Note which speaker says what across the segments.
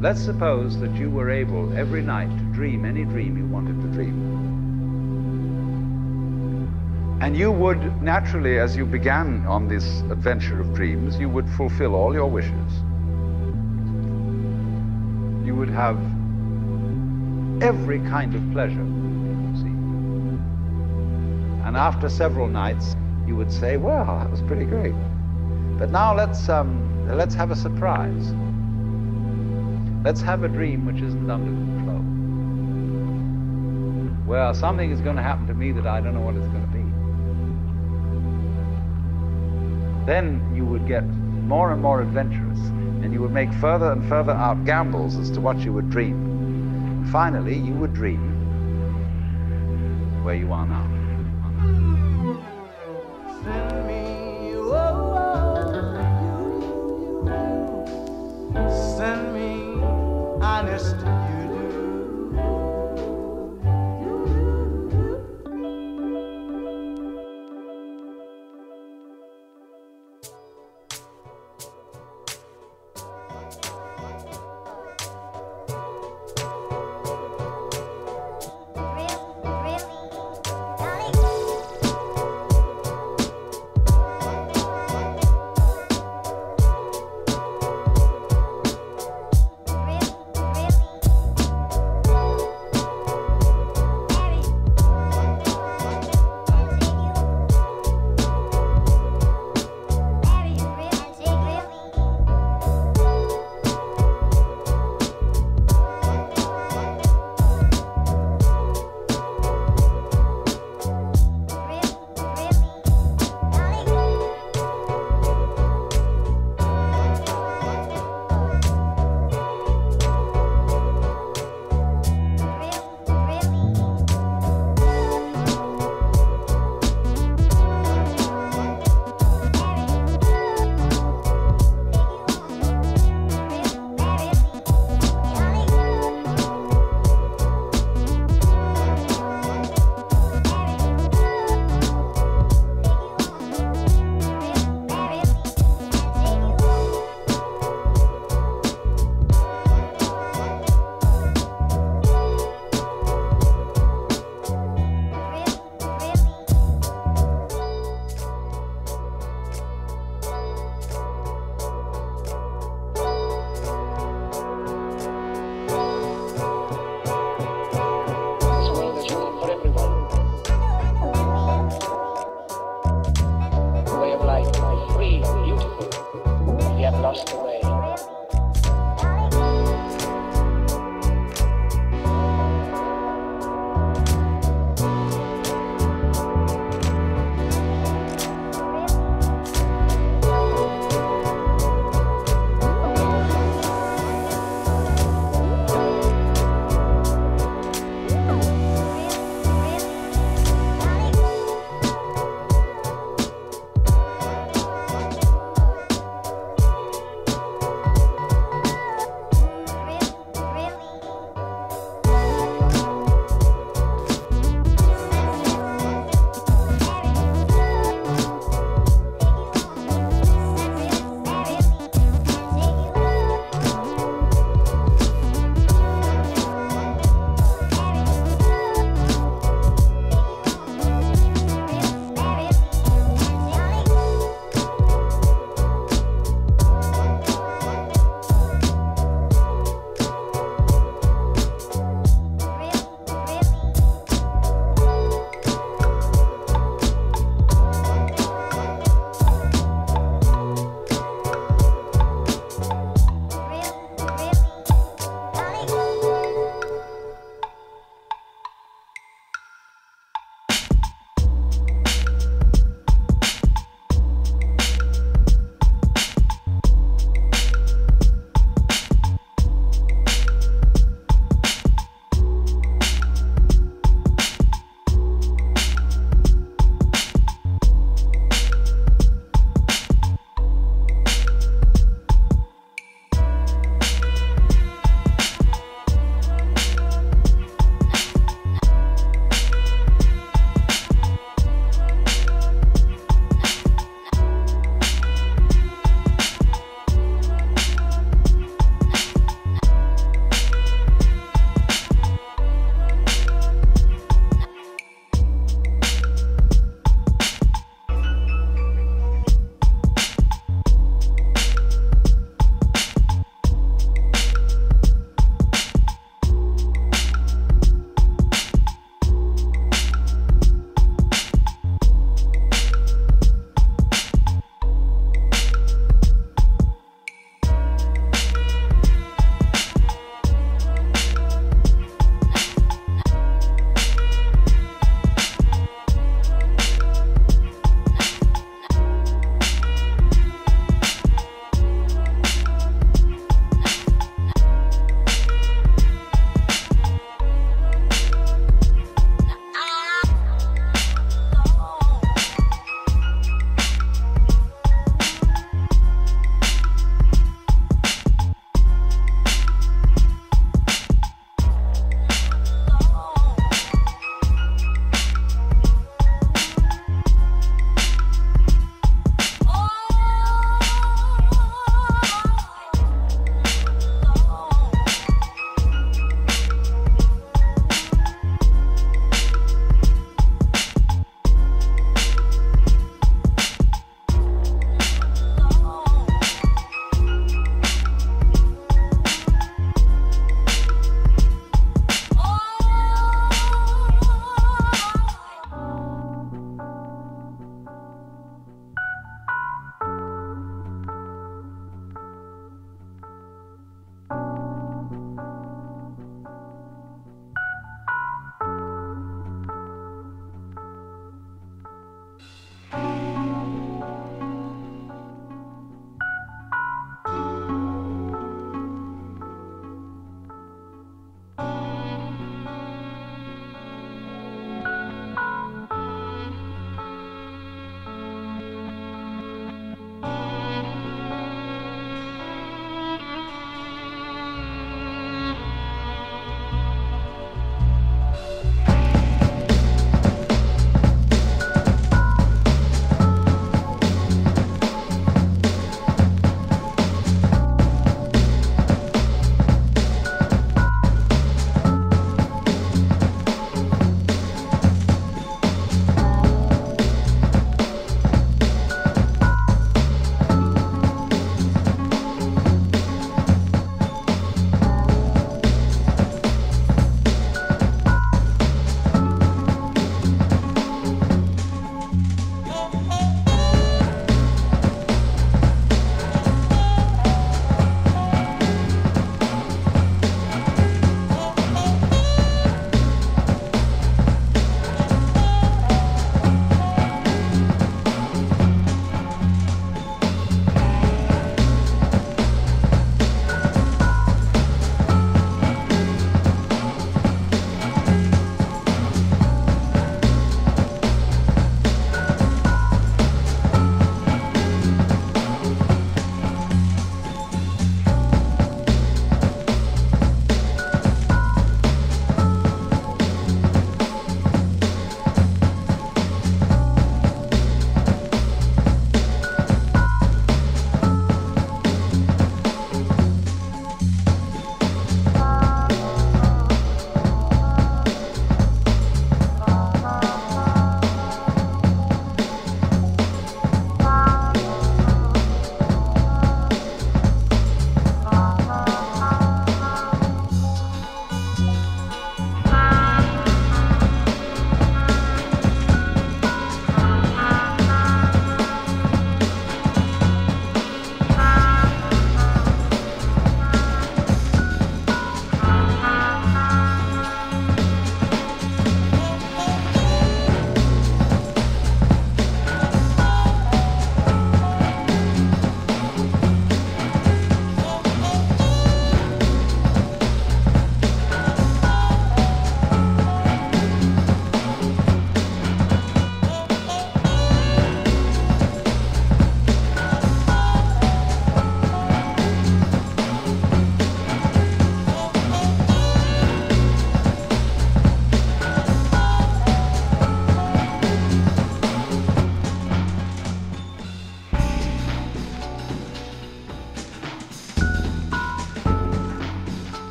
Speaker 1: Let's suppose that you were able every night to dream any dream you wanted to dream. And you would naturally, as you began on this adventure of dreams, you would fulfill all your wishes. You would have every kind of pleasure. And after several nights, you would say, well, that was pretty great. But now let's, um, let's have a surprise. Let's have a dream which isn't under control. Well, something is going to happen to me that I don't know what it's going to be. Then you would get more and more adventurous, and you would make further and further out gambles as to what you would dream. And finally, you would dream where you are now.
Speaker 2: Honest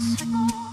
Speaker 3: Thank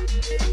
Speaker 3: Música